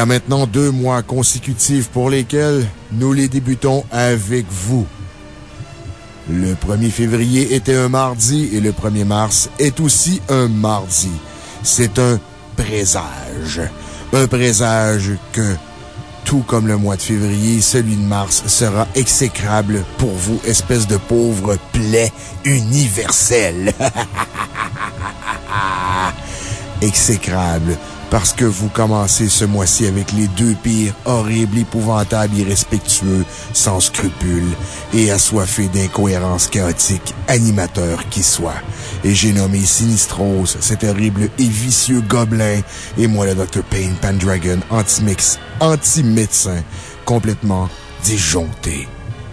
a maintenant deux mois consécutifs pour lesquels nous les débutons avec vous. Le 1er février était un mardi et le 1er mars est aussi un mardi. C'est un présage. Un présage que, tout comme le mois de février, celui de mars sera exécrable pour vous, espèce de pauvre plaie universelle. exécrable parce que vous commencez ce mois-ci avec les deux pires, horribles, épouvantables, irrespectueux, sans scrupules et assoiffés d'incohérences chaotiques, animateurs qui soient. Et j'ai nommé Sinistros, cet horrible et vicieux gobelin, et moi le Dr. Payne Pandragon, anti-mix, anti-médecin, complètement disjoncté.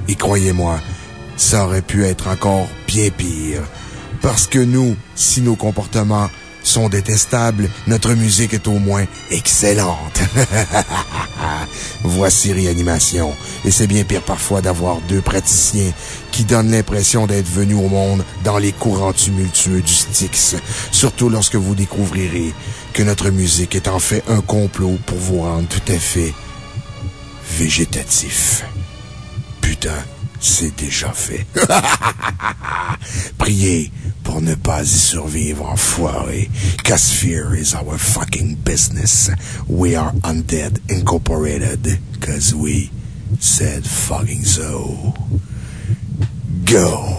Et croyez-moi, ça aurait pu être encore bien pire. Parce que nous, si nos comportements sont détestables, notre musique est au moins excellente. Voici Réanimation. Et c'est bien pire parfois d'avoir deux praticiens qui donnent l'impression d'être venus au monde dans les courants tumultueux du Styx. Surtout lorsque vous découvrirez que notre musique est en fait un complot pour vous rendre tout à fait végétatif. Putain, c'est déjà fait. Priez pour ne pas y survivre, enfoiré. Cause fear is our fucking business. We are Undead Incorporated. Cause we said fucking so. Go!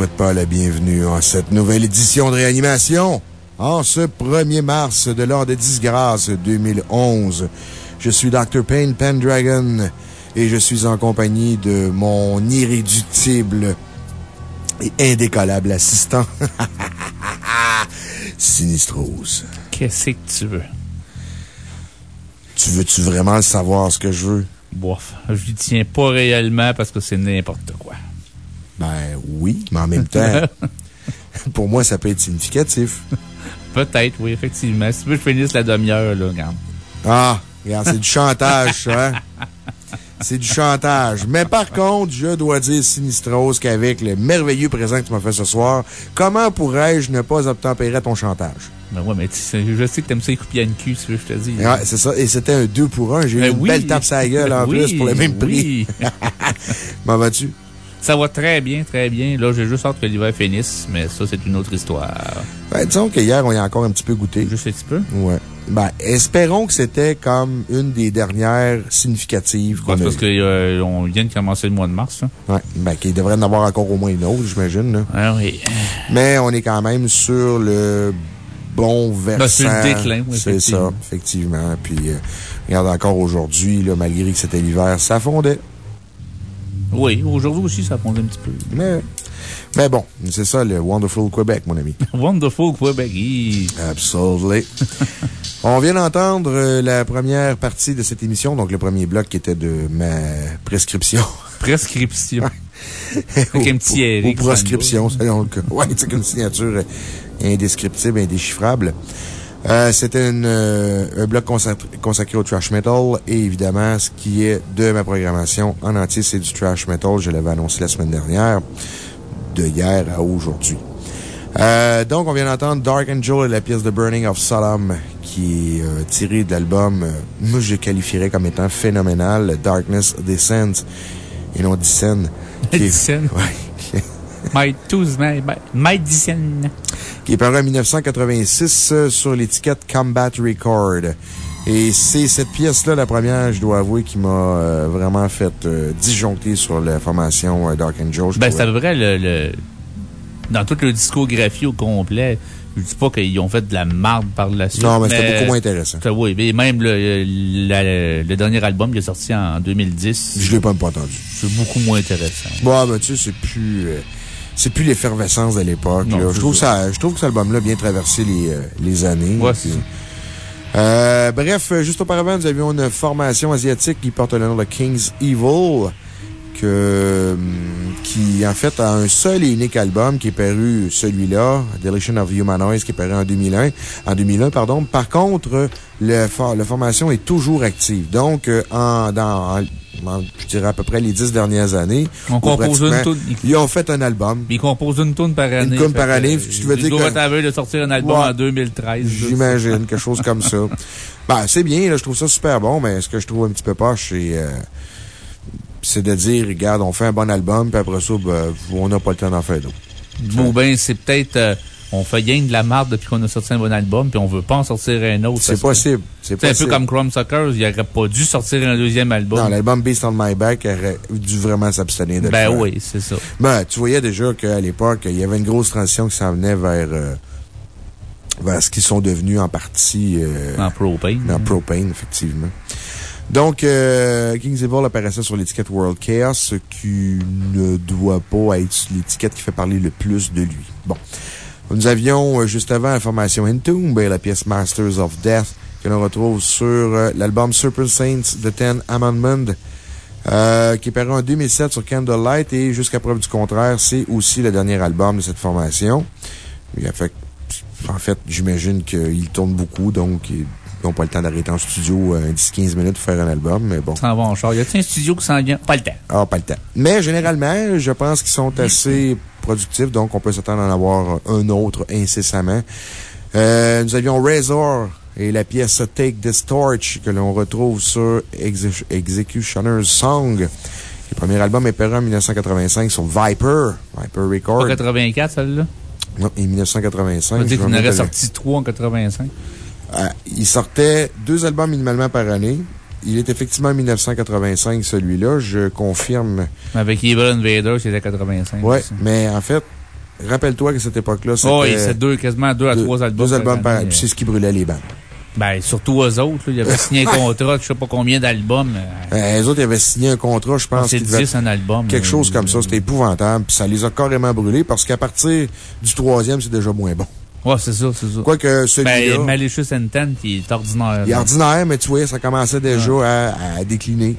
Souhaite pas la bienvenue en cette nouvelle édition de réanimation. En ce 1er mars de l'an de disgrâce 2011, je suis Dr. Payne Pendragon et je suis en compagnie de mon irréductible et indécollable assistant, Sinistros. Qu'est-ce que tu veux? Tu veux-tu vraiment savoir, ce que je veux? Bof, je lui tiens pas réellement parce que c'est n'importe quoi. Ben oui, mais en même temps, pour moi, ça peut être significatif. Peut-être, oui, effectivement. Si tu veux que je finisse la demi-heure, là, regarde. Ah, regarde, c'est du chantage, ça, hein? C'est du chantage. Mais par contre, je dois dire, Sinistros, qu'avec le merveilleux présent que tu m'as fait ce soir, comment pourrais-je ne pas obtempérer ton chantage? Ben ouais, mais je sais que t'aimes ça écouper une cul, tu veux, je te dis. C'est ça. Et c'était un 2 pour 1. J'ai eu ben une belle tape sa gueule en plus pour le même prix. M'en vas-tu? Ça va très bien, très bien. Là, j'ai juste hâte que l'hiver finisse, mais ça, c'est une autre histoire. Ben, disons qu'hier, on y a encore un petit peu goûté. Juste un petit peu? Ouais. Ben, espérons que c'était comme une des dernières significatives qu'on Parce qu'on euh, vient de commencer le mois de mars, hein. Ouais. Ben, qu'il devrait en avoir encore au moins une autre, j'imagine, Ah oui. Mais on est quand même sur le bon versant. Ben, c'est le déclin, oui, C'est ça, effectivement. Puis, euh, regarde encore aujourd'hui, malgré que c'était l'hiver, ça fondait. Oui, aujourd'hui aussi, ça pondait un petit peu. Mais, mais bon, c'est ça le Wonderful Québec, mon ami. Wonderful Québec. Absolutely. On vient d'entendre euh, la première partie de cette émission, donc le premier bloc qui était de ma prescription. Prescription. Avec un petit Ou proscription, selon le cas. Ouais, c'est une signature indescriptible, indéchiffrable. Euh, C'était euh, un bloc consacré, au trash metal et évidemment, ce qui est de ma programmation en entier, c'est du trash metal. Je l'avais annoncé la semaine dernière, de hier à aujourd'hui. Euh, donc, on vient d'entendre Dark Angel et la pièce de Burning of Sodom qui est euh, tirée de l'album, euh, moi je qualifierais comme étant phénoménal, Darkness Descends et non Descend. Descend? Ouais. My Tuesday, My Descend qui est paru en 1986 euh, sur l'étiquette Combat Record. Et c'est cette pièce-là, la première, je dois avouer, qui m'a euh, vraiment fait euh, disjoncter sur la formation Dark Angel. Ben, c'est vrai, le, dans toute le discographie au complet, je dis pas qu'ils ont fait de la marde par la suite. Non, mais, c'était beaucoup moins intéressant. Oui, mais même le, le, dernier album qui est sorti en 2010. Je l'ai pas, pas entendu. C'est beaucoup moins intéressant. Bon, ben, tu sais, c'est plus c'est plus l'effervescence de l'époque. Je trouve ça, je trouve que cet album-là a bien traversé les, euh, les années. euh, bref, juste auparavant, nous avions une formation asiatique qui porte le nom de King's Evil, que, hum, qui, en fait, a un seul et unique album qui est paru, celui-là, Deletion of Humanoids, qui est paru en 2001, en 2001, pardon. Par contre, le, la formation est toujours active. Donc, euh, en, dans, je dirais à peu près les dix dernières années. On compose une toune. Ils ont fait un album. Ils composent une toune par année. Une toune par année. Tu veux dire que. de sortir un album en 2013. J'imagine, quelque chose comme ça. Ben, c'est bien, là, je trouve ça super bon, mais ce que je trouve un petit peu poche, c'est, euh, c'est de dire, regarde, on fait un bon album, puis après ça, ben, on n'a pas le temps d'en faire d'autres. Bon, ben, c'est peut-être, euh, on fait gain de la marde depuis qu'on a sorti un bon album, puis on veut pas en sortir un autre. C'est possible. C'est un peu comme Chrome Suckers, il aurait pas dû sortir un deuxième album. Non, l'album Beast on My Back aurait dû vraiment s'abstenir de Ben oui, c'est ça. Ben, tu voyais déjà qu'à l'époque, il y avait une grosse transition qui s'en venait vers, euh, vers ce qu'ils sont devenus en partie. Euh, en propane. En propane, effectivement. Donc, euh, King's Evil apparaissait sur l'étiquette World Chaos, ce qui ne doit pas être l'étiquette qui fait parler le plus de lui. Bon. Nous avions, euh, juste avant, la formation Entomb et la pièce Masters of Death, que l'on retrouve sur euh, l'album Serpent Saints The Ten Amendment, euh, qui est paru en 2007 sur Candlelight et jusqu'à preuve du contraire, c'est aussi le dernier album de cette formation. en fait, j'imagine qu'il tourne beaucoup, donc ils n'ont pas le temps d'arrêter en studio 10-15 minutes pour faire un album, mais bon. Ça va en char. Y a-t-il un studio qui s'en vient? Pas le temps. Ah, pas le temps. Mais généralement, je pense qu'ils sont assez productif, donc on peut s'attendre à en avoir un autre incessamment. Euh, nous avions Razor et la pièce Take This Torch que l'on retrouve sur Executioner's Song. Le premier album est paru en 1985 sur Viper, Viper Records. Pas 84, celle-là? Non, en 1985. On dit qu'il en aurait sorti trois en 85. Euh, il sortait deux albums minimalement par année. Il est effectivement 1985, celui-là. Je confirme. Avec Evil Invader, c'était 85. Oui, mais en fait, rappelle-toi que cette époque-là, c'était. Oh, c'est deux, quasiment deux à trois albums. Deux albums par Puis c'est ce qui brûlait les bandes. Ben, surtout eux autres, Ils avaient signé un contrat de je sais pas combien d'albums. Euh, les autres, ils avaient signé un contrat, je pense. C'est 10 un album. Quelque chose comme ça. C'était épouvantable. Puis ça les a carrément brûlés parce qu'à partir du troisième, c'est déjà moins bon. Ouais, c'est ça, c'est ça. Quoique celui-là. Ben, Malicious Intent, il est ordinaire. Il est ordinaire, mais tu vois, ça commençait déjà à, décliner.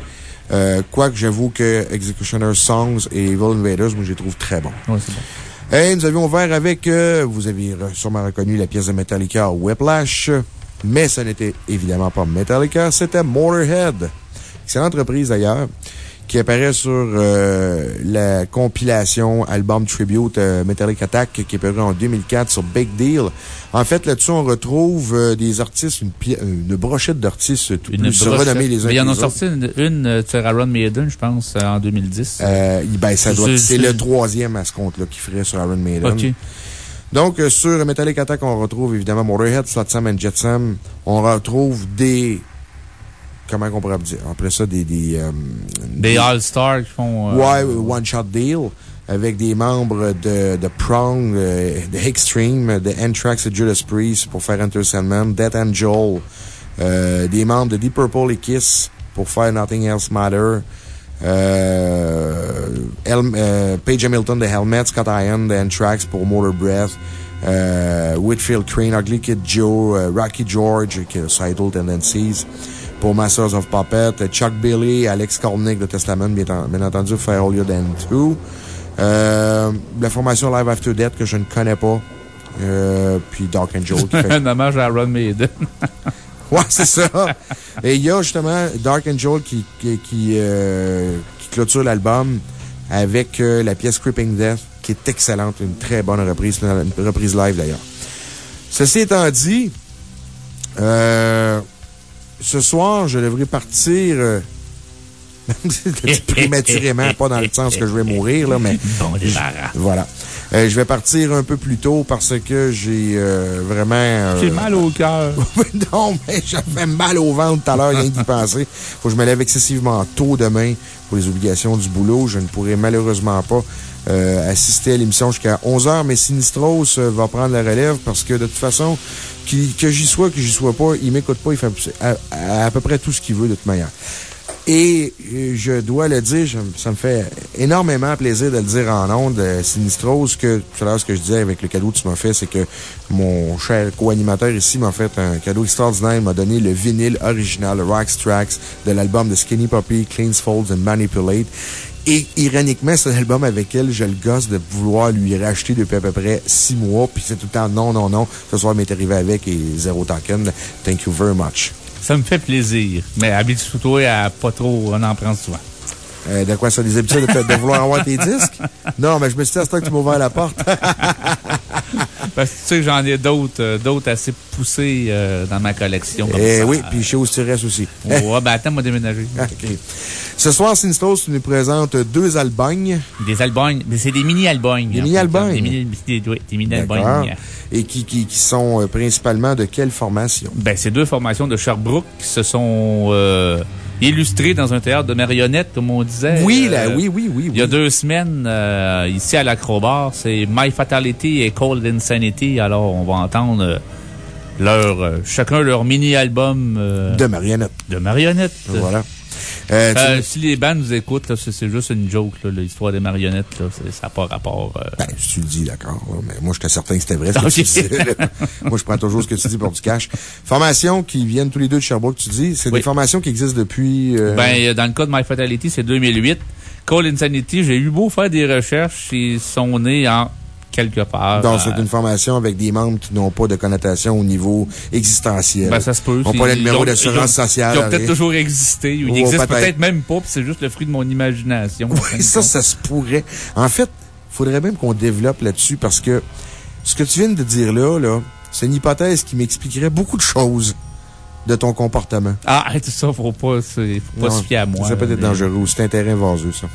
Euh, quoique j'avoue que Executioner Songs et Evil Invaders, moi, je les trouve très bons. Ouais, c'est bon. Et nous avions ouvert avec, euh, vous avez sûrement reconnu la pièce de Metallica Whiplash, mais ce n'était évidemment pas Metallica, c'était Motorhead. Excellente reprise d'ailleurs qui apparaît sur euh, la compilation album tribute euh, Metallic Attack qui est paru en 2004 sur Big Deal. En fait, là-dessus, on retrouve euh, des artistes, une, une brochette d'artistes tout plus les uns Mais ils en ont sorti une, sur Iron Maiden, je pense, en 2010. ben, ça doit c'est le troisième à ce compte-là qui ferait sur Iron Maiden. Donc, sur Metallic Attack, on retrouve évidemment Motorhead, Slotsam et Jetsam. On retrouve des comment on pourrait dire? On ça des. Des, euh, des, All-Stars qui font. Euh, ouais, One-Shot Deal avec des membres de, de Prong, euh, de Extreme, de Anthrax et Judas Priest pour faire Enter Sandman, Death Angel, des membres de Deep Purple et Kiss pour faire Nothing Else Matter. Page Hamilton de Helmet, Scott Iron de Anthrax pour Motor Breath, Whitfield Crane, Ugly Kid Joe, Rocky George, qui est Sidle Tendencies pour Masters of Puppet, Chuck Billy, Alex Kornick de Testament, bien, entendu, Fair Holier Than Two. Euh, la formation Live After Death que je ne connais pas. Euh, puis Dark Angel. Qui fait... Un hommage à Ron Maiden. ouais, c'est ça. Et il y a justement Dark Angel qui, qui, qui, euh, qui clôture l'album avec euh, la pièce Creeping Death, qui est excellente. Une très bonne reprise, une reprise live d'ailleurs. Ceci étant dit, euh, ce soir, je devrais partir. Euh, prématurément, pas dans le sens que je vais mourir, là, mais. Bon Voilà. Euh, je vais partir un peu plus tôt parce que j'ai euh, vraiment. j'ai mal au cœur. non, mais j'avais mal au ventre tout à l'heure, rien d'y penser. Faut que je me lève excessivement tôt demain pour les obligations du boulot. Je ne pourrai malheureusement pas assister à l'émission jusqu'à 11 h, mais Sinistros va prendre la relève parce que de toute façon, que j'y sois, que j'y sois pas, il m'écoute pas, il fait à, peu près tout ce qu'il veut de toute manière. Et euh, je dois le dire, ça me fait énormément plaisir de le dire en ondes, euh, Sinistros, que tout à l'heure, ce que je disais avec le cadeau que tu m'as fait, c'est que mon cher co-animateur ici m'a fait un cadeau extraordinaire. Il m'a donné le vinyle original, le Rocks Tracks de l'album de Skinny Puppy, Cleans Folds and Manipulate. Et ironiquement, c'est un album avec lequel je le gosse de vouloir lui racheter depuis à peu près six mois. Puis c'est tout le temps non, non, non. Ce soir, m'est arrivé avec et zéro token. Thank you very much. Ça me fait plaisir. Mais habitue-toi à pas trop en en prendre souvent. Euh, de quoi ça, des habitudes de, vouloir avoir tes disques? Non, mais je me suis dit à ce que tu m'as ouvert la porte. Parce que tu sais que j'en ai d'autres euh, d'autres assez poussés euh, dans ma collection. Comme Eh ça. oui, puis chez Oustires aussi. Ouais, ben attends, moi déménager. OK. Ce soir, Sinistos, tu nous présentes deux albums. Des albums, mais c'est des mini-albums. Des mini-albums? Des mini- des- oui, des D'accord. mini-albums. Et qui, qui, qui sont principalement de quelle formation? Ben, c'est deux formations de Sherbrooke qui se sont illustrées dans un théâtre de marionnettes, comme on disait. Oui, là, Euh, oui, oui, oui. Il y a deux semaines, euh, ici à l'Acrobar, c'est My Fatality et Cold Insanity. Alors, on va entendre euh, leur, chacun leur mini-album De marionnettes. de marionnettes. Voilà. Euh, Euh, si les bands nous écoutent, c'est juste une joke, l'histoire des marionnettes. là, Ça n'a pas rapport. euh, Ben, si tu le dis, d'accord. Mais moi, j'étais certain que c'était vrai. ce que tu disais, moi, je prends toujours ce que tu dis pour du cash. Formations qui viennent tous les deux de Sherbrooke, tu dis. C'est Oui. des formations qui existent depuis. Ben, dans le cas de My Fatality, c'est 2008. Call Insanity, j'ai eu beau faire des recherches, ils sont nés en quelque part. donc, euh, c'est une formation avec des membres qui n'ont pas de connotation au niveau existentiel. Ben, ça se peut. C'est- pas le numéro d'assurance sociale. Ils ont peut-être toujours existé. Ils n'existent peut-être. même pas, puis c'est juste le fruit de mon imagination. Oui, ça, ça se pourrait. En fait, faudrait même qu'on développe là-dessus parce que ce que tu viens de dire là, là, c'est une hypothèse qui m'expliquerait beaucoup de choses de ton comportement. Ah, tout ça, faut pas, faut pas Non, se fier à moi. Ça peut être dangereux. C'est un terrain vaseux, ça.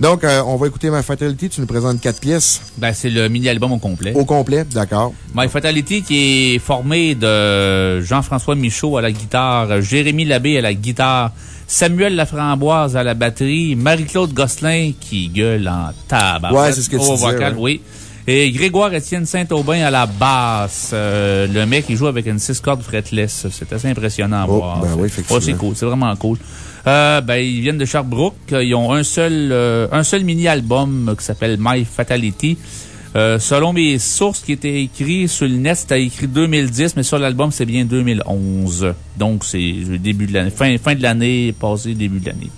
Donc, euh, on va écouter My Fatality. Tu nous présentes quatre pièces Ben, c'est le mini-album au complet. au complet. D'accord. My Fatality qui est formé de Jean-François Michaud à la guitare, Jérémy Labbé à la guitare, Samuel Laframboise à la batterie, Marie-Claude Gosselin qui gueule en tabac. Ouais, c'est ce que tu Au disais, vocal, ouais. oui. Et Grégoire Étienne Saint-Aubin à la basse. Euh, le mec, il joue avec une 6 cordes fretless. C'est assez impressionnant à Oh, voir. ben oui, effectivement. c'est cool. C'est vraiment cool. Euh, ben, ils viennent de Sherbrooke. Ils ont un seul, euh, un seul mini-album qui s'appelle My Fatality. Euh, selon mes sources qui étaient écrites sur le net, c'était écrit 2010, mais sur l'album, c'est bien 2011. Donc, c'est le début de l'année, fin, fin de l'année, passé début de l'année.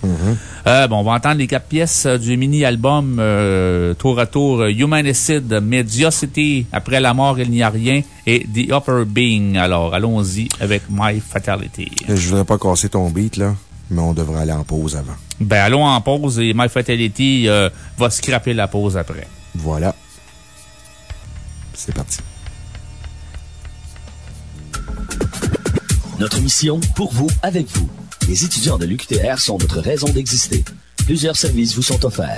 Euh, bon, on va entendre les quatre pièces du mini-album euh, tour à tour Humanicide, Mediocity, Après la mort, il n'y a rien et The Upper Being. Alors, allons-y avec My Fatality. Je voudrais pas casser ton beat, là, mais on devrait aller en pause avant. Ben, allons en pause et My Fatality euh, va scraper la pause après. Voilà. C'est parti. Notre mission, pour vous, avec vous. Les étudiants de l'UQTR sont notre raison d'exister. Plusieurs services vous sont offerts.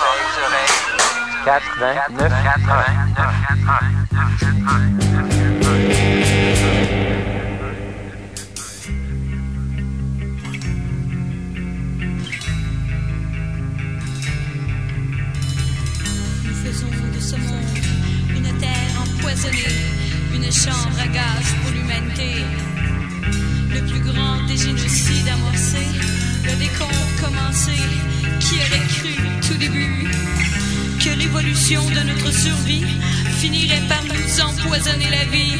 89, Nous faisons de ce monde une terre empoisonnée, une chambre à gaz pour l'humanité. Le plus grand des génocides amorcés, le décompte commencé. Qui aurait cru tout début que l'évolution de notre survie finirait par nous empoisonner la vie?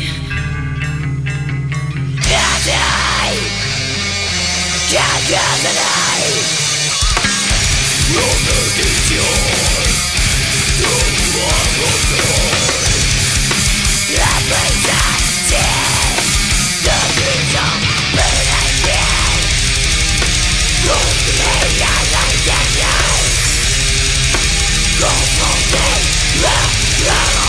Confronté Yeah!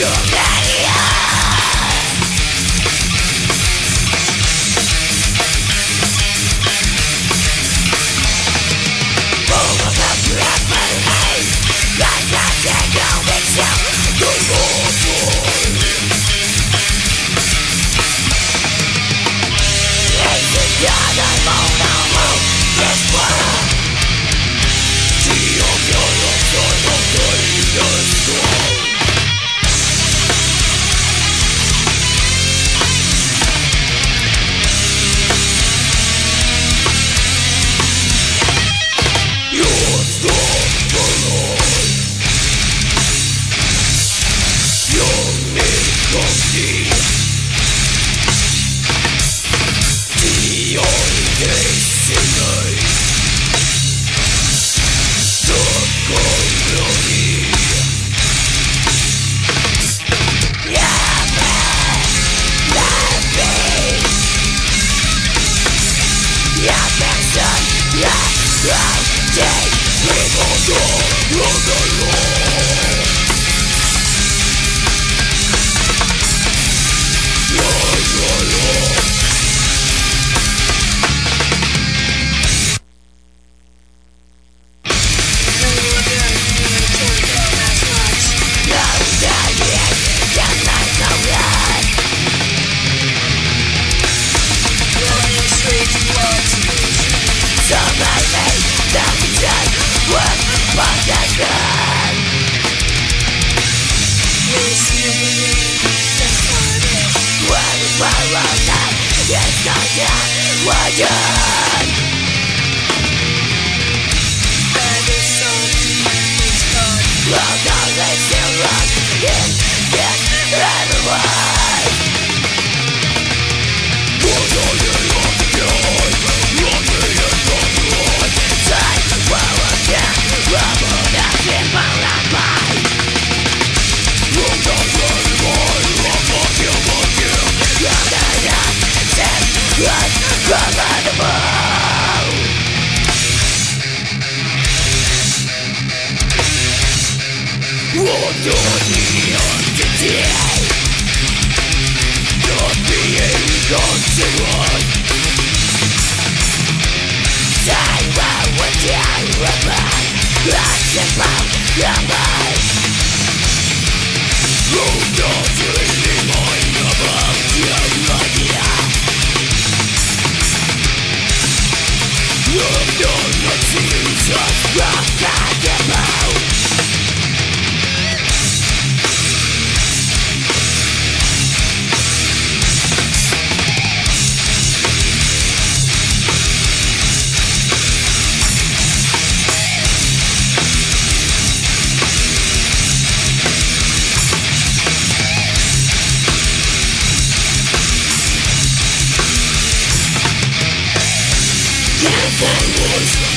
Yeah. Yeah.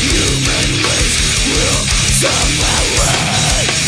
human waste will somehow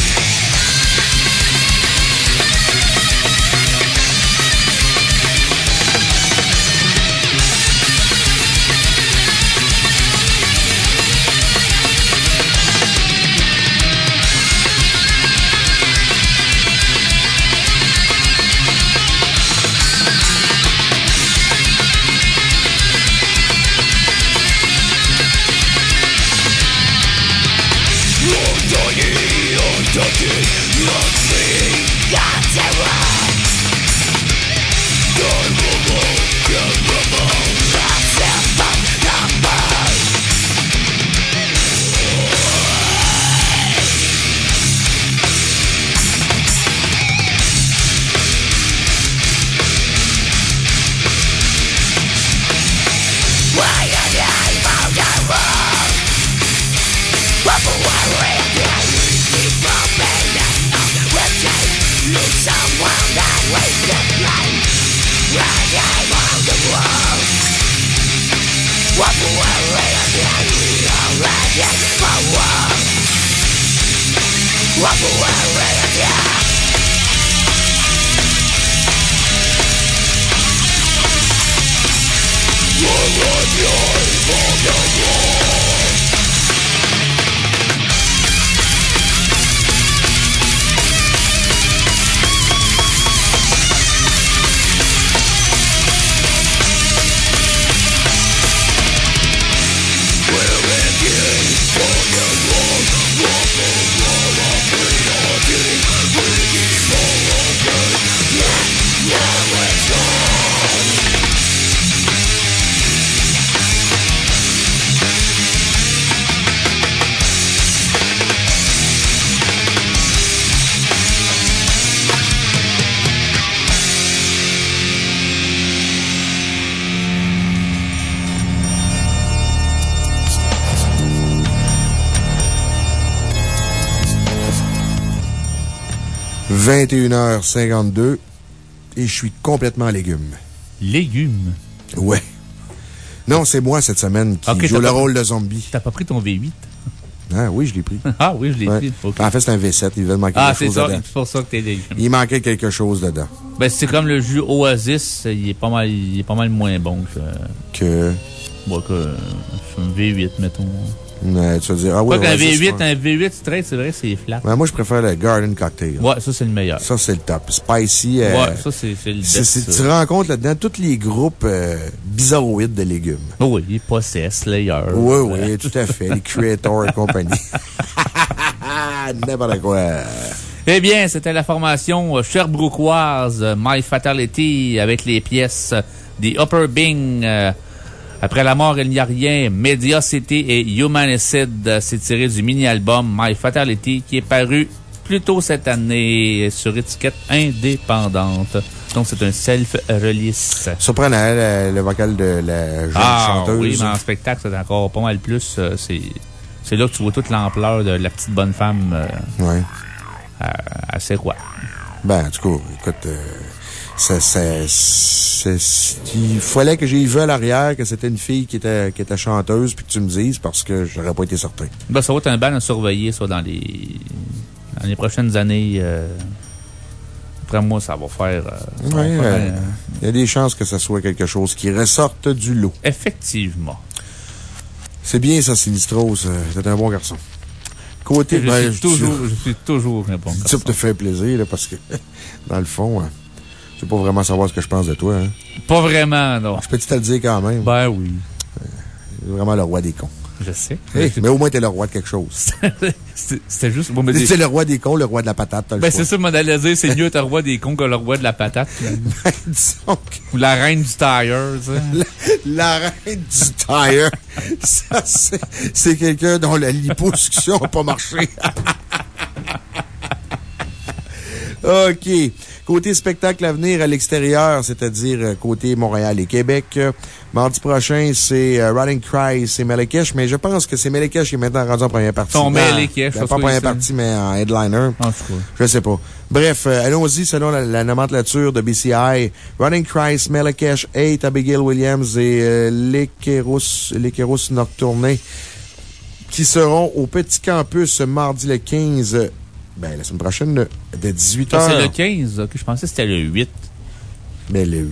21h52 et je suis complètement légume. Légumes? Ouais. Non, c'est moi cette semaine qui joue le pas- rôle de zombie. T'as pas pris ton V8? Ah oui, je l'ai pris. Ah oui, je l'ai Ouais. pris. En fait, c'est un V7. Il devait manquer Ah, quelque c'est chose ça. dedans. C'est pour ça que t'es légumes. Il manquait quelque chose dedans. Ben, c'est comme le jus Oasis. Il est pas mal, il est pas mal moins bon que, Que. bon, que, euh, un V8, mettons. Euh, tu vas dire, ah oui, ouais, V8, c'est- un V8 straight, c'est vrai, c'est flat. Ouais, moi, je préfère le Garden Cocktail. Ouais, ça, c'est le meilleur. Ça, c'est le top. Spicy. euh, Ouais, ça, c'est le best. Tu rencontres là-dedans tous les groupes euh, bizarroïdes de légumes. Oui, Possess, Slayer. Oui, euh, oui, tout à fait. Les Creator et compagnie. N'importe quoi. Eh bien, c'était la formation euh, sherbrookeoise euh, My Fatality avec les pièces euh, The Upper Bing. Après la mort, il n'y a rien. Mediocity et Humanicide. euh, C'est tiré du mini-album My Fatality qui est paru plus tôt cette année sur étiquette indépendante. Donc, c'est un self-release. Surprenant, le, le vocal de la jeune Ah, chanteuse. oui, mais en spectacle, c'est encore pas mal plus. euh, C'est c'est là que tu vois toute l'ampleur de la petite bonne femme. euh, à, à c'est quoi? Ben, en tout cas, écoute, euh, il fallait que j'ai vu à l'arrière que c'était une fille qui était, qui était chanteuse, puis que tu me dises, parce que j'aurais pas été certain. Ben, ça va être un ban à surveiller, ça, dans les, dans les prochaines années. euh, après moi, ça va faire. euh, ça Ouais, euh, euh, il y a des chances que ça soit quelque chose qui ressorte du lot. effectivement. C'est bien ça, Sinistros. T'es un bon garçon. Côté, je, ben, suis toujours, je suis toujours un bon Ça garçon. te fait plaisir, là, parce que, dans le fond, hein, tu veux pas vraiment savoir ce que je pense de toi, hein? Pas vraiment, non. Je peux te le dire quand même. Ben oui. T'es vraiment le roi des cons. Je sais. Hey, mais au moins, t'es le roi de quelque chose. C'était juste. Bon, C'est le roi des cons, le roi de la patate, Ben, c'est ça, d'aller dire, c'est mieux être le roi des cons que le roi de la patate. Disons que Ou la reine du tire, sais. la reine du tire, ça, c'est c'est quelqu'un dont la liposuction n'a pas marché. OK. Côté spectacle à venir à l'extérieur, c'est-à-dire euh, côté Montréal et Québec, euh, mardi prochain, c'est euh, Riding Cry, c'est Melekesh, mais je pense que c'est Melekesh qui est maintenant rendu en première partie. Son Non, Melekesh, ben, Pas première partie, mais en headliner. En tout cas. Je sais pas. Bref, euh, allons-y selon la, la nomenclature de BCI. Running Christ, Melakesh 8, Abigail Williams et euh, Lekeros Lekeros Nocturne qui seront au Petit Campus mardi le 15, euh, ben, la semaine prochaine, de 18h. Ah, c'est le 15, ok. Je pensais que c'était le 8. Mais le.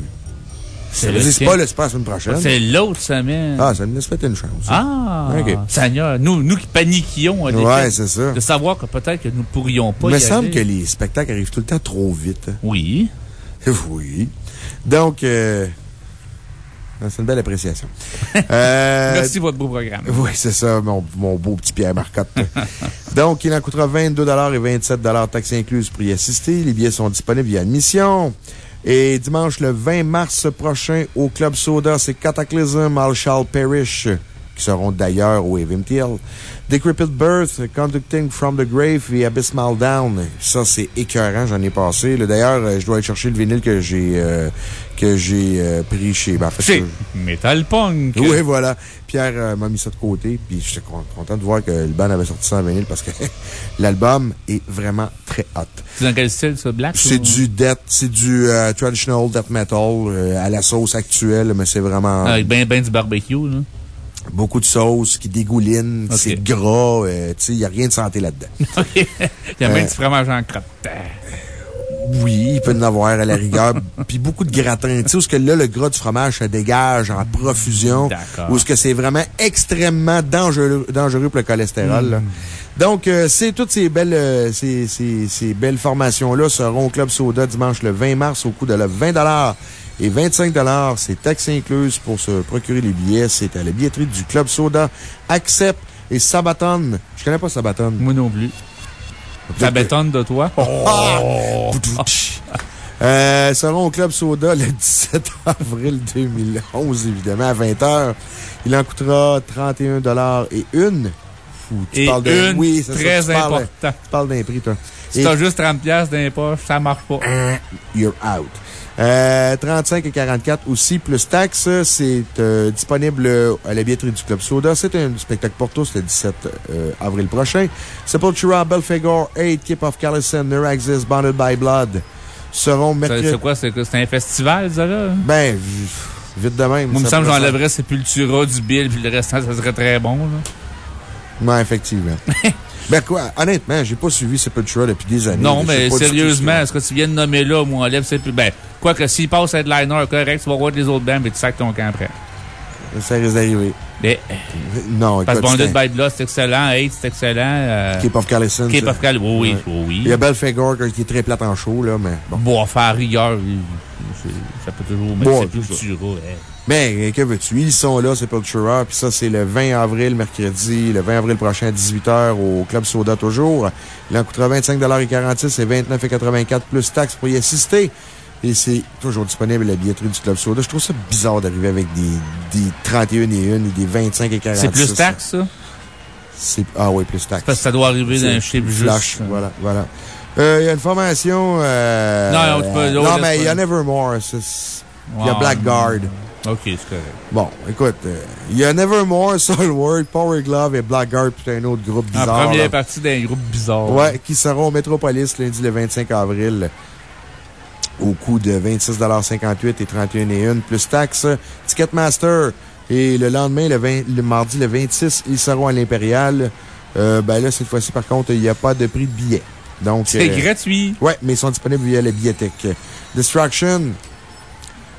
C'est Ça le veut dire, C'est 15. pas, le- pas la semaine prochaine. C'est l'autre semaine. Ah, ça me laisse peut-être une chance. Ah! OK. Seigneur, nous, nous qui paniquions à Ouais, l'effet c'est ça. de savoir que peut-être que nous pourrions pas Il me y semble aller. que les spectacles arrivent tout le temps trop vite. Oui. Oui. Donc, euh, c'est une belle appréciation. Euh, Merci, votre beau programme. Oui, c'est ça, mon, mon beau petit Pierre Marcotte. Donc, il en coûtera 22 et 27 taxes incluses pour y assister. Les billets sont disponibles via admission. Et dimanche, le 20 mars prochain, au Club Soda, c'est Cataclysm, All Shall Perish, qui seront d'ailleurs au MTL. Decrepit Birth, Conducting from the Grave et Abysmal Down. Ça, c'est écœurant, j'en ai passé. D'ailleurs, je dois aller chercher le vinyle que j'ai euh, que j'ai euh, pris chez... ben, en fait, Chez que- Metal Punk. oui, voilà. Pierre euh, m'a mis ça de côté, puis j'étais con- content de voir que le band avait sorti ça en vinyle parce que l'album est vraiment très hot. C'est dans quel style, ça? Black? C'est ou- du death, c'est du euh, traditional death metal à la sauce actuelle, mais c'est vraiment Avec ben, ben du barbecue, là. beaucoup de sauce qui dégouline, c'est gras, tu sais, il n'y a rien de santé là-dedans. Il y a même du fromage en crotte. Oui, il peut en avoir à la rigueur. Puis beaucoup de gratin. Tu sais, où est-ce que là, le gras du fromage se dégage en profusion. D'accord. Ou est-ce que c'est vraiment extrêmement dangereux, dangereux pour le cholestérol, Hmm. là. Donc, euh, c'est toutes ces belles, euh, ces, ces, ces belles formations-là seront au Club Soda dimanche le 20 mars au coût de le 20 et 25 C'est taxe incluse pour se procurer les billets. C'est à la billetterie du Club Soda. Accept et Sabaton. Je connais pas Sabaton. Moi non plus. Ça bétonne de toi? Ah! Euh, seront au Club Soda le 17 avril 2011, évidemment, à 20h. Il en coûtera 31 et une. Fou, tu Et parles de- une, oui, c'est ça, très parles- important. Tu parles d'un prix, toi. Si t'as juste 30$ piastres dans les poches, ça marche pas. You're out. Euh, 35 et 44 aussi, plus taxes. C'est euh, disponible à la billetterie du Club Soda. C'est un spectacle pour tous le 17 euh, avril prochain. Sepultura, Belphegor, 8, Keep of Callison, Neuraxis, Bonded by Blood seront C'est mercredi. c'est quoi? C'est un festival, ça, là? Ben, vite de même. Moi, il me semble que j'enlèverais Sepultura du Bill, puis le restant, ça serait très bon, là. Ouais, effectivement. ben, quoi, honnêtement, j'ai pas suivi Sepultura depuis des années. Non, mais sérieusement, ce ce que tu viens de nommer là, moi, enlève Sepultura. Ben, quoi que s'il passe à headliner correct, tu vas voir les autres bands, mais tu sacs ton camp après. Ça risque d'arriver. Mais, Non, parce que Bonded by Blood, c'est excellent. Hate, c'est excellent. euh, Keep of Callison. Ça. of oui, oui, Ouais. oui. Il y a Belphegor qui est très plate en show, là, mais bon. Bon, faire rigueur, c'est- ça peut toujours mettre Bon, Sepultura. hein. Mais, que veux-tu? Ils sont là, Sepultura. Puis ça, c'est le 20 avril, mercredi, le 20 avril prochain à 18h au Club Soda toujours. Il en coûtera 25,46 et 29,84 plus taxes pour y assister. Et c'est toujours disponible à la billetterie du Club Soda. Je trouve ça bizarre d'arriver avec des, des 31 et 1 et des 25 et 46. C'est plus taxe, ça? C'est- Ah oui, plus taxe. Parce que ça doit arriver C'est d'un chiffre flash, juste. Voilà, voilà. Euh, Il y a une formation. euh, Non, euh, mais il y a. Nevermore. c'est- Il y a. Blackguard. Ok, c'est correct. Bon, écoute, euh, il y a Nevermore, Soilwork, Power Glove et Blackguard, puis un autre groupe En bizarre. première là. partie d'un groupe bizarre. Ouais, qui seront au Metropolis lundi le 25 avril au coût de 26,58 et 31 et 1 plus taxes. Ticketmaster. Et le lendemain, le, 20 le mardi le 26, ils seront à l'Impérial. Euh, ben là, cette fois-ci, par contre, il n'y a pas de prix de billet. Donc. C'est euh, gratuit. Ouais, mais ils sont disponibles via la billetech. Distraction.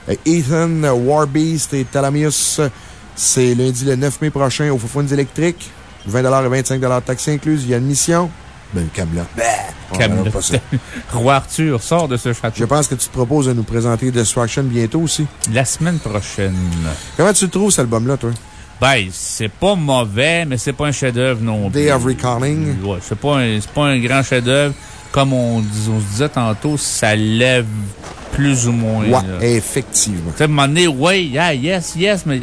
Euh, Ethan, Warbeast et Thalamius. C'est lundi le 9 mai prochain au Foufounes électriques. 20 et 25 taxes incluses. Il y a une mission. Ben, Camelot. Ben, pas ça. Roi Arthur, sort de ce château. Je pense que tu te proposes de nous présenter Destruction bientôt aussi. La semaine prochaine. Comment tu trouves, cet album-là, toi? Ben, c'est pas mauvais, mais c'est pas un chef-d'œuvre non plus. Day of Reckoning. Ouais, c'est pas, un- pas un grand chef-d'œuvre. Comme on, on se disait tantôt, ça lève plus ou moins. Ouais, effectivement. Tu sais, à un moment donné, ouais, yeah, yes, yes, mais,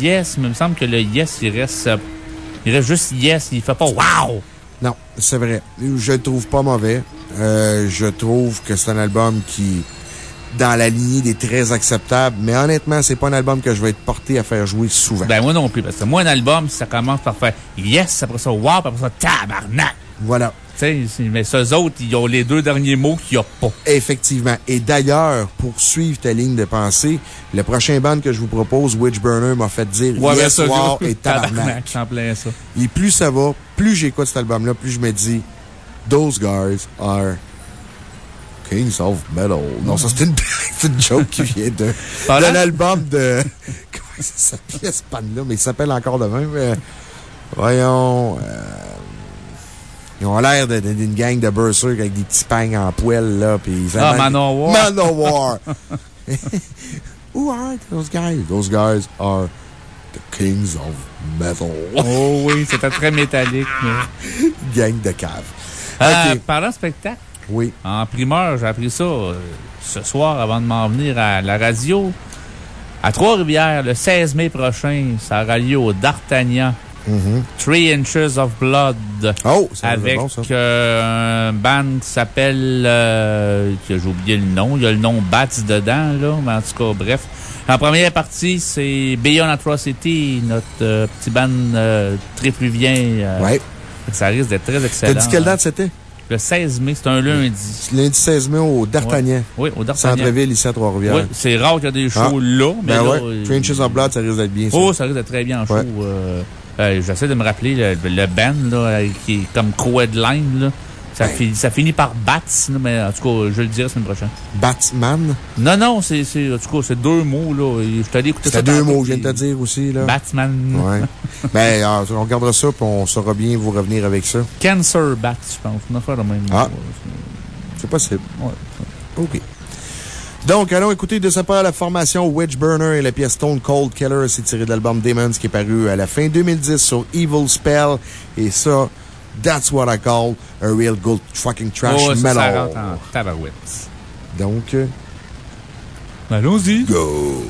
yes, mais il me semble que le yes, il reste, il reste juste yes, il fait pas wow! Non, c'est vrai. Je le trouve pas mauvais. Euh, je trouve que c'est un album qui, dans la lignée des très acceptables, mais honnêtement, c'est pas un album que je vais être porté à faire jouer souvent. Ben, moi non plus, parce que moi, un album, ça commence par faire yes, après ça wow, après ça tabarnak! Voilà. Mais ceux autres, ils ont les deux derniers mots qu'il n'y a pas. Effectivement. Et d'ailleurs, pour suivre ta ligne de pensée, le prochain band que je vous propose, Witchburner, m'a fait dire Ouais, Yes, je- et tabarnak. ça. Et plus ça va, plus j'écoute cet album-là, plus je me dis, those guys are Kings of Metal. Non, ça, c'est une, joke qui vient de, de l'album de, comment ça s'appelait ce band-là? Mais il s'appelle encore de même. euh, voyons, euh, ils ont l'air d'une gang de berserk avec des petits pangs en poêle, là, puis ils Ah, Manowar. Manowar. Who are those guys? Those guys are the Kings of Metal. Oh oui, c'était très métallique. mais- Gang de cave. Euh, Ok. Parlant spectacle, Oui. en primeur, j'ai appris ça euh, ce soir avant de m'en venir à la radio. À Trois-Rivières, le 16 mai prochain, ça aura lieu au D'Artagnan. Three Inches of Blood. Oh, ça Avec bon, ça. euh, un band qui s'appelle. euh, que J'ai oublié le nom. Il y a le nom Bats dedans, là. Mais en tout cas, bref. En première partie, c'est Beyond Atrocity, notre euh, petit band tripluvien. euh, Ouais. Ça risque d'être très T'as excellent. dit quelle date c'était? Le 16 mai, c'est un lundi. Lundi 16 mai au D'Artagnan. Oui, au D'Artagnan. Centre-ville, ici à Trois-Rivières. Oui, c'est rare qu'il y a des shows Ah. là, mais Ben là. ouais. euh, of Blood, ça risque d'être bien, ça. Oh, ça risque d'être très bien en show. Ouais. euh, euh, J'essaie de me rappeler le, le band, là, euh, qui est comme co-headline, là. Ça, fi- ça finit par Bats, là, mais en tout cas, je le dirai la semaine prochaine. Batman? Non, non, c'est, en tout cas, c'est deux mots, là. Je suis allé écouter ça. C'est deux mots, je viens de te dire aussi, là. Batman. Ouais. ben, alors, on regardera ça, puis on saura bien vous revenir avec ça. Cancer Bats, je pense. Une affaire de même. Ah. C'est possible. Ouais. OK. Donc, allons écouter de sa part la formation Wedge Burner et la pièce Stone Cold Killer. C'est tiré de l'album Demons qui est paru à la fin 2010 sur Evil Spell. Et ça, that's what I call a real good fucking trash Oh, ça metal. rentre en tabarouette. Donc, euh, Allons-y. go!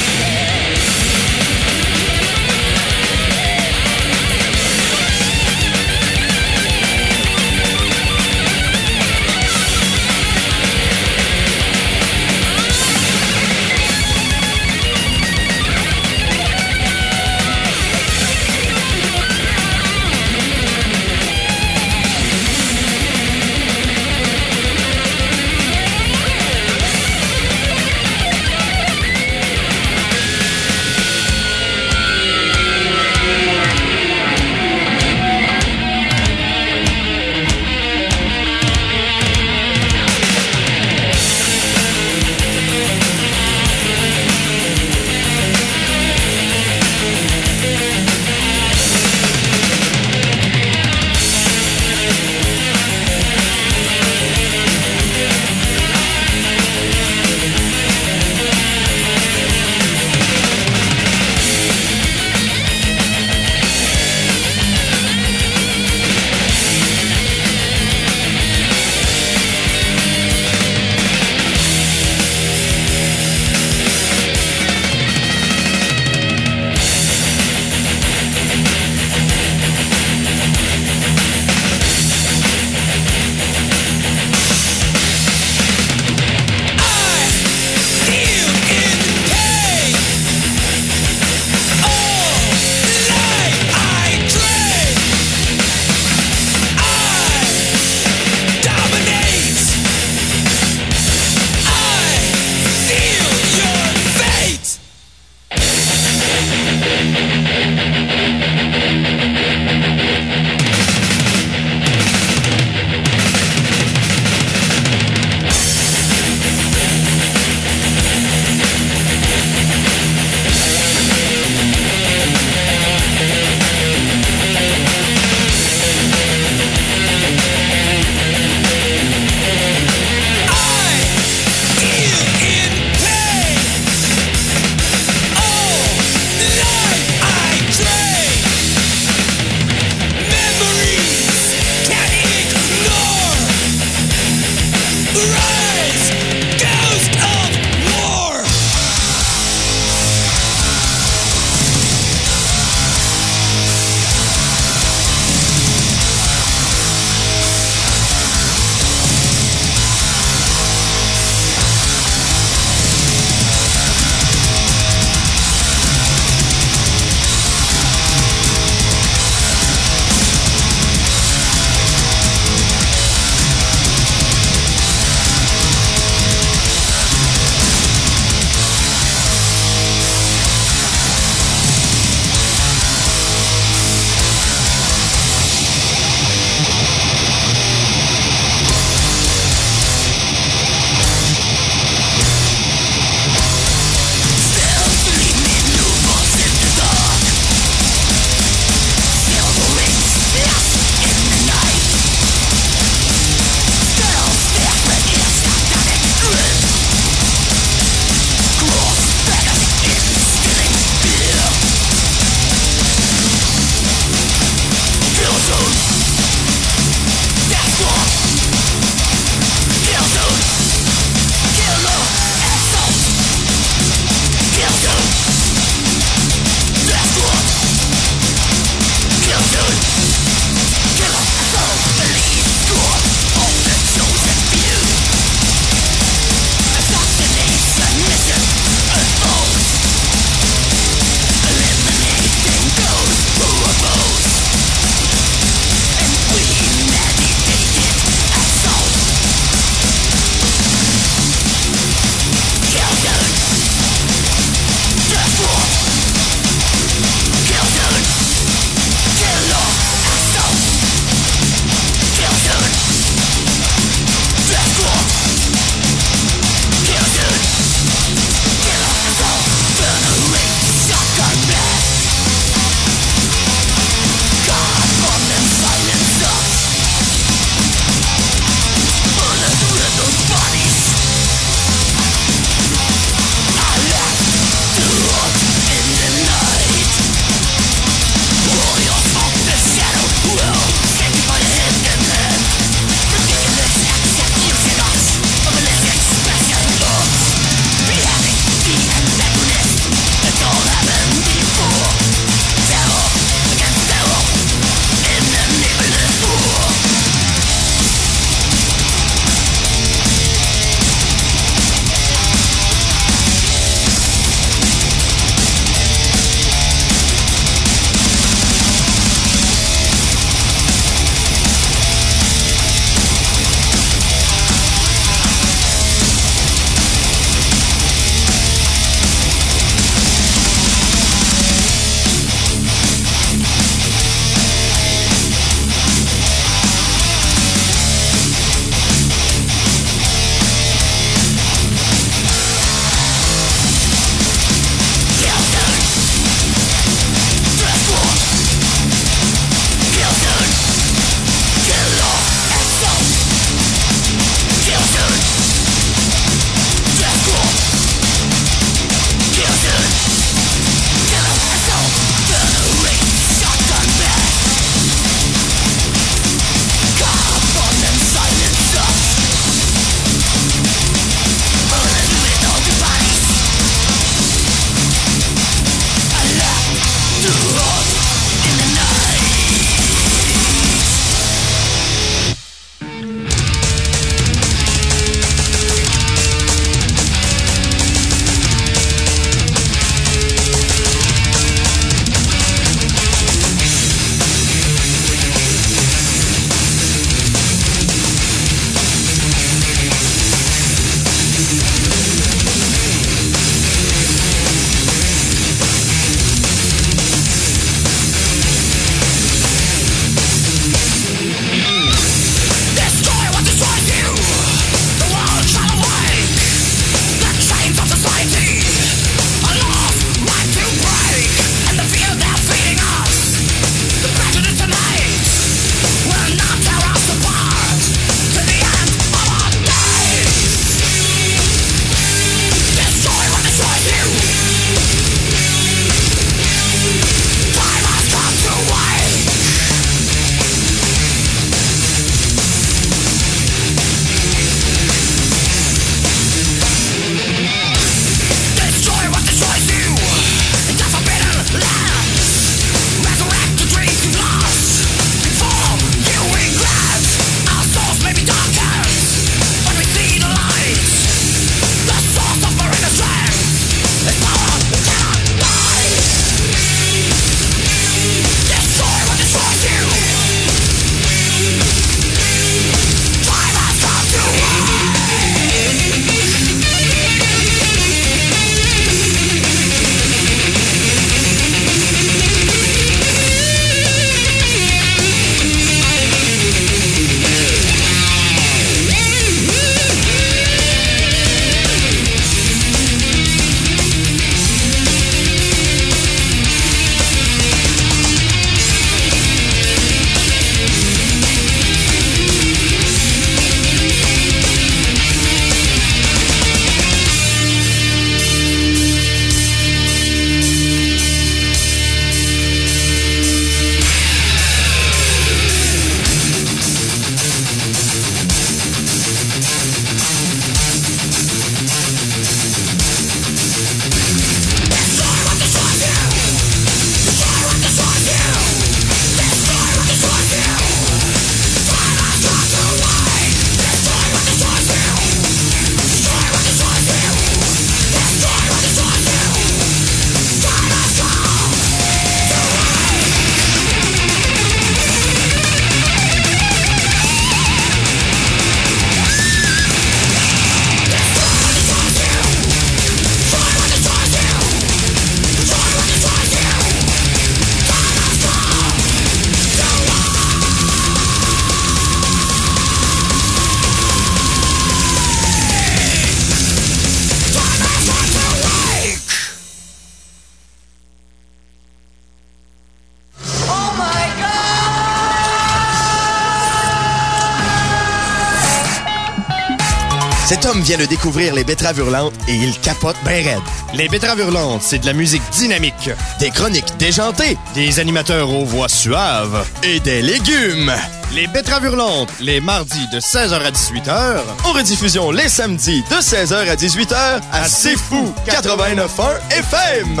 De découvrir les betteraves hurlantes et il capote bien raide. Les betteraves hurlantes, c'est de la musique dynamique, des chroniques déjantées, des animateurs aux voix suaves et des légumes. Les betteraves hurlantes, les mardis de 16h à 18h, en rediffusion les samedis de 16h à 18h à C'est Fou 89.1 FM.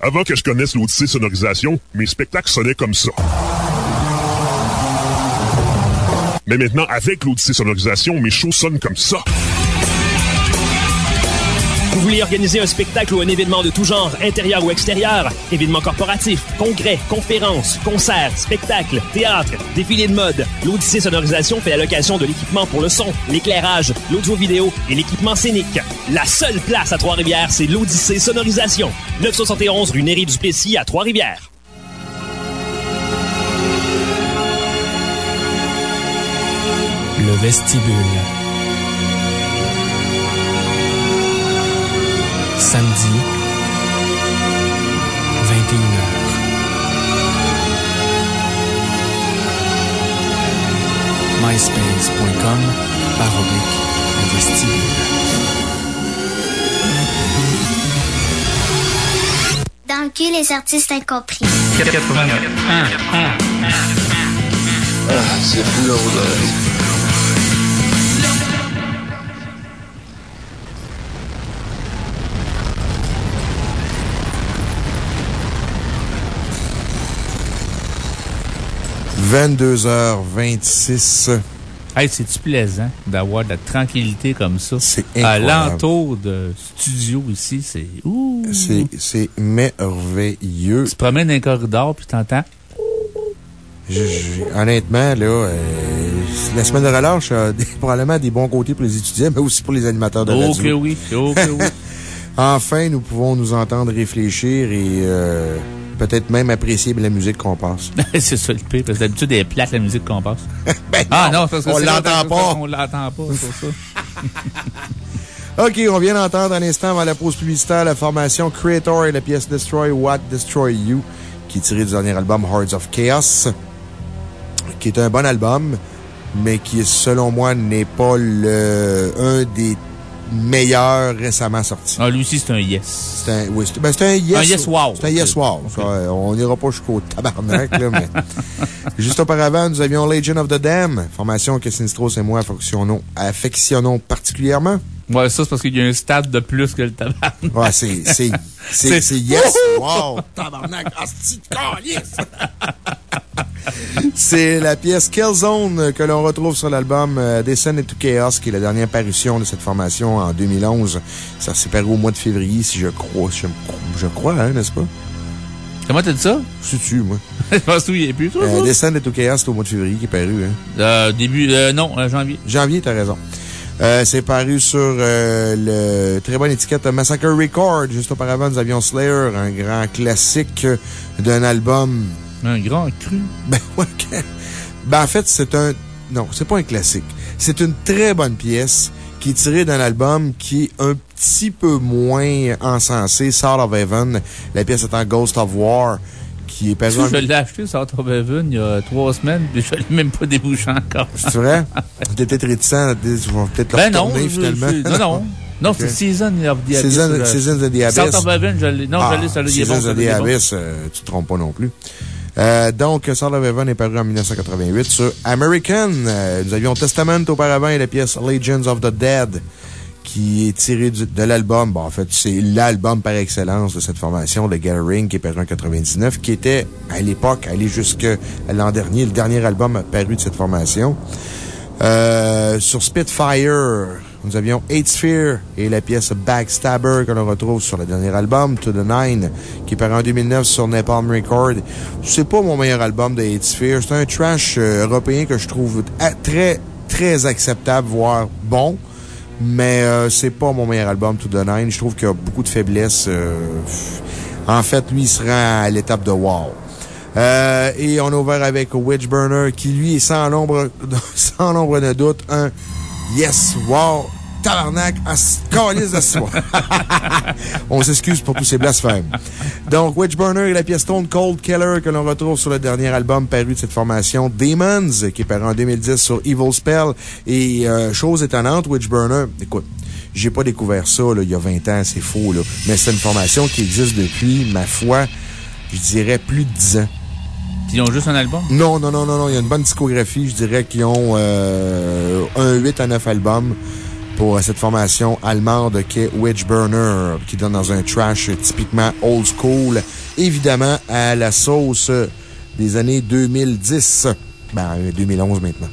Avant que je connaisse l'Odyssée Sonorisation, mes spectacles sonnaient comme ça. Mais maintenant, avec l'Odyssée Sonorisation, mes shows sonnent comme ça. Vous voulez organiser un spectacle ou un événement de tout genre, intérieur ou extérieur? Événements corporatifs, congrès, conférences, concerts, spectacles, théâtre, défilés de mode. L'Odyssée Sonorisation fait la location de l'équipement pour le son, l'éclairage, l'audio-vidéo et l'équipement scénique. La seule place à Trois-Rivières, c'est l'Odyssée Sonorisation. 971 rue Néry-du-Plessis à Trois-Rivières. Le vestibule. Samedi, 21h. myspace.com par oblique le vestibule. Les artistes incompris. Ah, c'est fou là, Rodolphe. – 22h26. Hey, c'est-tu plaisant d'avoir de la tranquillité comme ça? C'est À incroyable. l'entour de studio ici, c'est. ouh. C'est- merveilleux. Tu te promènes dans un corridor puis t'entends? Honnêtement, là, euh, la semaine de relâche a des- probablement des bons côtés pour les étudiants, mais aussi pour les animateurs de Oh radio. que oui, oh que oui. enfin, nous pouvons nous entendre réfléchir et euh, peut-être même apprécier la musique qu'on passe. c'est ça le pire, parce que d'habitude, elle est plate la musique qu'on passe. ah non, parce que Ben on l'entend pas. On l'entend pas, c'est ça. OK, on vient d'entendre un instant avant la pause publicitaire la formation Creator et la pièce Destroy What Destroy You, qui est tirée du dernier album Hearts of Chaos, qui est un bon album, mais qui, selon moi, n'est pas le, un des meilleurs récemment sortis. Ah, lui aussi, c'est un yes. C'est un, oui, c'est ben, un yes. Un yes wow. C'est un yes wow. Ça, on n'ira pas jusqu'au tabarnak, là, mais. Juste auparavant, nous avions Legion of the Dam, formation que Sinistros et moi affectionnons, affectionnons particulièrement. Ouais, ça, c'est parce qu'il y a un stade de plus que le tabac. Ouais, c'est, c'est, c'est, c'est yes, wow, tabarnak, asti de calice. C'est la pièce Killzone que l'on retrouve sur l'album euh, Descend into Chaos, qui est la dernière parution de cette formation en 2011. Ça s'est paru au mois de février, si je crois, si je, je crois, hein, n'est-ce pas? Comment t'as dit ça? Je suis dessus, moi. Je pense qu'il n'y a plus, toi. Euh, ça? Descend into Chaos, c'est au mois de février qui est paru, hein. Euh, début, euh, non, janvier. Janvier, t'as raison. Euh, c'est paru sur euh, le très bonne étiquette Massacre Record. Juste auparavant, nous avions Slayer, un grand classique d'un album. Un grand cru. Ben, ouais. Ben, en fait, c'est un. Non, c'est pas un classique. C'est une très bonne pièce qui est tirée d'un album qui est un petit peu moins encensé, Soul of Heaven. La pièce étant Ghost of War, qui est paru Tu sais, en- Je l'ai acheté sur Heaven il y a trois semaines, puis je l'ai même pas débouché encore. C'est vrai? T'étais peut-être réticent à dire, peut-être le Ben non, retourner, je- finalement. je- non, non. Non, c'est Season of the Abyss. Season- of the Abyss. Je l'ai. Non, Ah, je l'ai, celui-là, il est bon. Seasons of the. Abyss, euh, tu te trompes pas non plus. Euh, donc, Soul of Heaven est paru en 1988 sur American. Euh, nous avions Testament auparavant et la pièce Legends of the Dead, qui est tirée du- de l'album. Bon, en fait, c'est l'album par excellence de cette formation, The Gathering, qui est paru en 99, qui était, à l'époque, allé jusque l'an dernier, le dernier album paru de cette formation. Euh, sur Spitfire, nous avions Eight Sphere et la pièce Backstabber que l'on retrouve sur le dernier album, To the Nine, qui paraît en 2009 sur Napalm Record. C'est pas mon meilleur album de Eight Sphere. C'est un trash euh, européen que je trouve très, très acceptable, voire bon. Mais euh, c'est pas mon meilleur album, To the Nine. Je trouve qu'il y a beaucoup de faiblesses. euh, en fait, lui, il se rend à l'étape de wow. Euh, et on a ouvert avec Witchburner, qui lui est sans l'ombre, sans l'ombre de doute un yes, wow, tabarnak, as- calice de soie. on s'excuse pour tous ces blasphèmes. Donc, Witchburner et la pièce Stone Cold Killer que l'on retrouve sur le dernier album paru de cette formation, Demons, qui est paru en 2010 sur Evil Spell. Et, euh, chose étonnante, Witchburner, écoute, j'ai pas découvert ça, là, il y a 20 ans, c'est faux, là. Mais c'est une formation qui existe depuis, ma foi, je dirais plus de 10 ans. Ils ont juste un album? Non, non, non, non, non. Il y a une bonne discographie. Je dirais qu'ils ont euh, un 8 à 9 albums pour cette formation allemande qu'est Witchburner, qui donne dans un trash typiquement old school, évidemment à la sauce des années 2010. Ben, 2011 maintenant.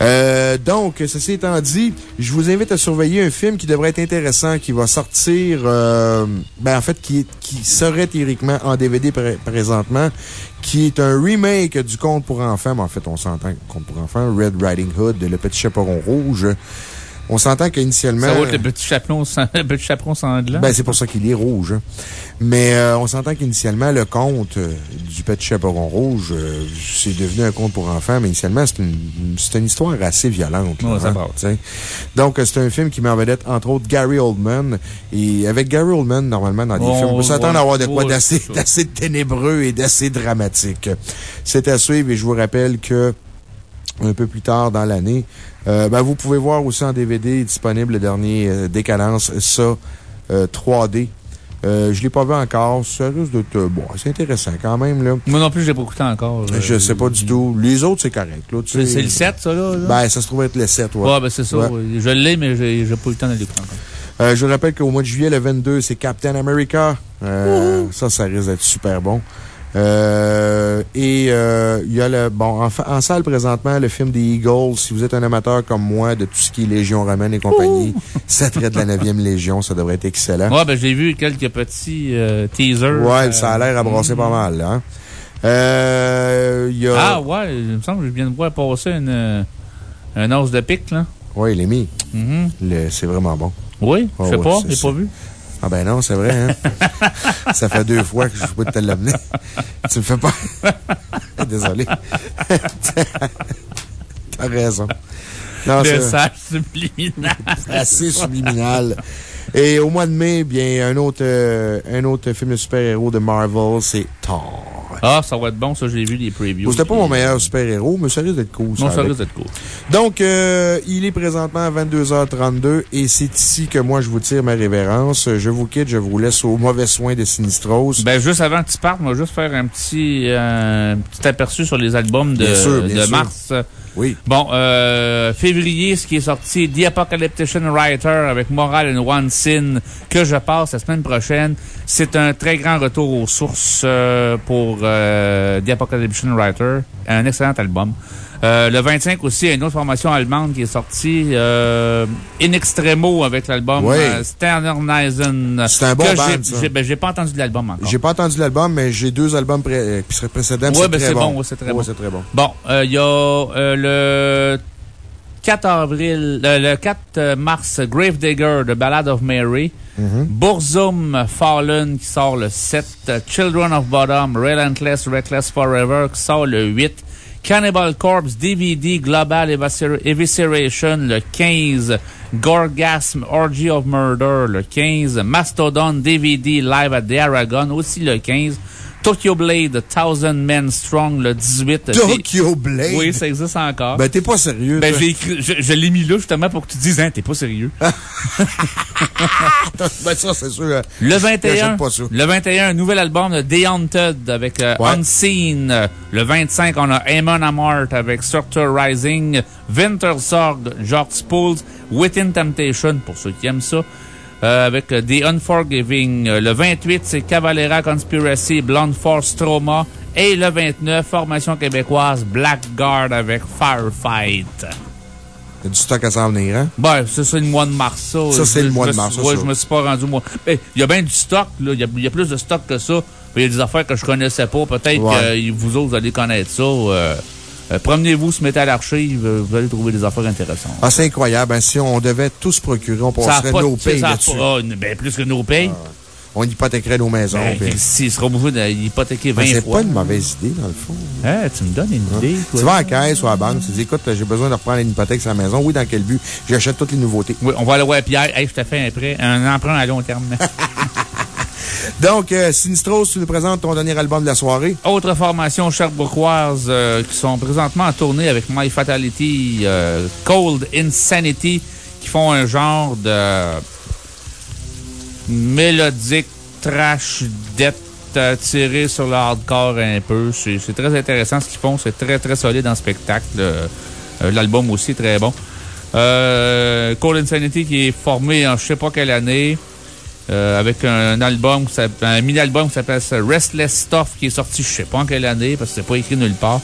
Euh, donc, ceci étant dit, je vous invite à surveiller un film qui devrait être intéressant, qui va sortir, euh, ben, en fait, qui, qui serait théoriquement en DVD pré- présentement, qui est un remake du Conte pour enfants, mais en fait, on s'entend, Conte pour enfants, Red Riding Hood, Le Petit Chaperon Rouge. On s'entend qu'initialement. Ça va être le petit chaperon, sans- le petit chaperon sanglant. Ben, c'est pour ça qu'il est rouge. hein. Mais euh, on s'entend qu'initialement, le conte euh, du Petit Chaperon Rouge, euh, c'est devenu un conte pour enfants, mais initialement, c'est une, c'est une histoire assez violente. là, Ouais, ça hein. Donc, euh, c'est un film qui met en vedette, entre autres, Gary Oldman. Et avec Gary Oldman, normalement, dans des films, on peut s'attendre à avoir de quoi d'assez ténébreux et d'assez dramatique. C'est à suivre et je vous rappelle que un peu plus tard dans l'année. Euh, ben, vous pouvez voir aussi en DVD disponible le dernier euh, Décadence, ça, euh, 3D. Euh, je l'ai pas vu encore. Ça risque d'être, euh, bon, c'est intéressant quand même, là. Moi non plus, je l'ai pas écouté encore. là. Je sais pas du tout. Les autres, c'est correct, C'est le 7, ça, là? là? Ben, ça se trouve être le 7, ouais. Ouais, ben c'est ça. Ouais. ouais. Je l'ai, mais j'ai j'ai pas eu le temps de l'écouter encore. Euh, je rappelle qu'au mois de juillet, le 22, c'est Captain America. Euh, ça, ça risque d'être super bon. Euh, et euh, il y a le, bon, en, salle présentement, le film des Eagles. Si vous êtes un amateur comme moi de tout ce qui est Légion romaine et compagnie, ça traite de la 9e Légion. Ça devrait être excellent. Ouais, ben j'ai vu quelques petits euh, teasers. Ouais, euh, ça a l'air à brasser pas mal, là. hein. Euh, il y a. Ah, ouais, il me semble que je viens de voir passer une, un os de pique, là. Oui, il est mis. C'est vraiment bon. Oui, je Ah sais pas, j'ai ça. pas vu. Ah ben non, c'est vrai, hein? ça fait deux fois que je peux te l'amener. tu me fais pas. Désolé. T'as raison. Non, Message subliminal. assez subliminal. Et au mois de mai, bien, un autre, euh, un autre film de super-héros de Marvel, c'est Thor. Ah, ça va être bon, ça, j'ai vu les previews. C'était pas mon meilleur super-héros, mais ça risque d'être cool. Non, ça risque d'être cool. Donc, euh, il est présentement à 22h32 et c'est ici que moi je vous tire ma révérence. Je vous quitte, je vous laisse au mauvais soin de Sinistros. Ben, juste avant que tu partes, moi, juste faire un petit, euh, un petit aperçu sur les albums de, Bien sûr, bien de sûr. mars. Oui. Bon, euh, février, ce qui est sorti, The Apocalyptician Writer avec Moral and One Sin, que je passe la semaine prochaine. C'est un très grand retour aux sources euh, pour euh, The Apocalyptician Writer. Un excellent album. Euh, le 25 aussi, une autre formation allemande qui est sortie, euh, In Extremo avec l'album Oui. euh, Sternernisen. C'est un bon band, j'ai- Ben, pas entendu l'album encore. J'ai pas entendu l'album, mais j'ai deux albums pré euh, qui seraient précédents. c'est ben très c'est bon. bon, ouais, c'est très Ouais, bon. très bon. Bon, euh, il y a le 4 avril, le 4 mars, Gravedigger, The Ballad of Mary. Mm-hmm. Burzum Fallen qui sort le 7. euh, Children of Bottom, Relentless, Reckless Forever qui sort le 8. Cannibal Corpse DVD Global Eviscer- Evisceration le 15. Gorgasm Orgy of Murder le 15. Mastodon DVD Live at the Aragon aussi le 15. Tokyo Blade Thousand Men Strong le 18. Tokyo Blade? Oui, ça existe encore. Ben, t'es pas sérieux. Ben, j'ai écrit, je, je l'ai mis là justement pour que tu dises, hein, t'es pas sérieux. ben, ça, c'est sûr. euh, Le j'achète 21, pas ça. le 21, un nouvel album de The Haunted avec euh, Ouais. Unseen. Le 25, on a Amon Amart avec Structure Rising, Wintersorg, George Spools, Within Temptation, pour ceux qui aiment ça. Euh, avec euh, The Unforgiving. Euh, Le 28, c'est Cavalera Conspiracy, Blonde Force Trauma. Et le 29, formation québécoise Blackguard avec Firefight. Il y a du stock à s'en venir, hein? Ben, ça, c'est le mois de mars, ça. Ça, c'est le mois de mars, ça, Ouais, je me suis pas rendu, moi. Ben, il y a bien du stock, là. Il y a, il y a plus de stock que ça. Il y a des affaires que je connaissais pas. Peut-être Ouais. que vous autres, vous allez connaître ça. Euh, euh, Promenez-vous, se mettez à l'archive, euh, vous allez trouver des affaires intéressantes. Ah, c'est incroyable. hein. Si on devait tous procurer, on passerait pas- nos payes là-dessus. pas- ah, ben, plus que nos payes. On hypothéquerait nos maisons. Ben, puis- S'il sera obligé d'hypothéquer 20 Ben, c'est pas une mauvaise idée, dans le fond. Hein, tu me donnes une idée, Tu vas à la caisse ou à la banque, tu dis, écoute, j'ai besoin de reprendre une hypothèque sur la maison. Oui, dans quel but? J'achète toutes les nouveautés. Oui, on va aller voir Pierre. Hey, je te fais un prêt, un emprunt à long terme. Donc, euh, Sinistros, tu nous présentes ton dernier album de la soirée. Autre formation Sherbrookeoise euh, qui sont présentement en tournée avec My Fatality, euh, Cold Insanity, qui font un genre de mélodique trash death euh, tiré sur le hardcore un peu. C'est très intéressant ce qu'ils font. C'est très, très solide en spectacle. L'album aussi très bon. Cold Insanity qui est formé en je sais pas quelle année. Euh, avec un album, un mini-album qui s'appelle Restless Stuff qui est sorti je sais pas en quelle année parce que c'est pas écrit nulle part.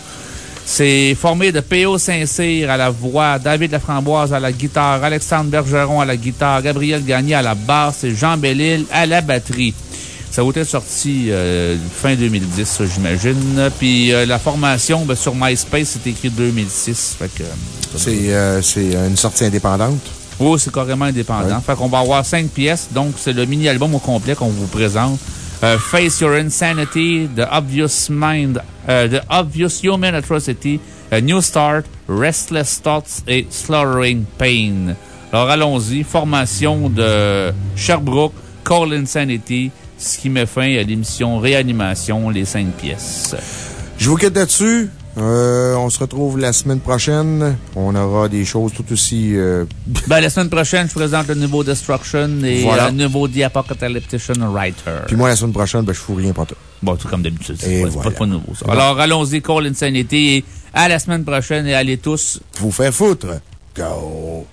C'est formé de P.O. Saint-Cyr à la voix, David Laframboise à la guitare, Alexandre Bergeron à la guitare, Gabriel Gagné à la basse et Jean Bellil à la batterie. Ça a été sorti euh, fin 2010, ça, j'imagine. Puis euh, la formation, ben, sur MySpace, c'est écrit 2006. Fait que, euh, C'est euh, c'est une sortie indépendante? Oh, c'est carrément indépendant. Fait qu'on va avoir cinq pièces. Donc, c'est le mini-album au complet qu'on vous présente. Euh, Face Your Insanity, The Obvious Mind, euh, The Obvious Human Atrocity, A New Start, Restless Thoughts et Slaughtering Pain. Alors, allons-y. Formation de Sherbrooke, Call Insanity, ce qui met fin à l'émission Réanimation, les cinq pièces. Je vous quitte là-dessus. Euh, on se retrouve la semaine prochaine. On aura des choses tout aussi... euh, Ben, la semaine prochaine, je présente le nouveau Destruction et Voilà. le nouveau The Apocalyptician Writer. Puis moi, la semaine prochaine, ben, je fous rien pour toi. Bon, tout comme d'habitude. C'est pas, voilà. pas, nouveau, ça. Alors, allons-y, Call Insanity. Et à la semaine prochaine et allez tous. Vous faire foutre. Go!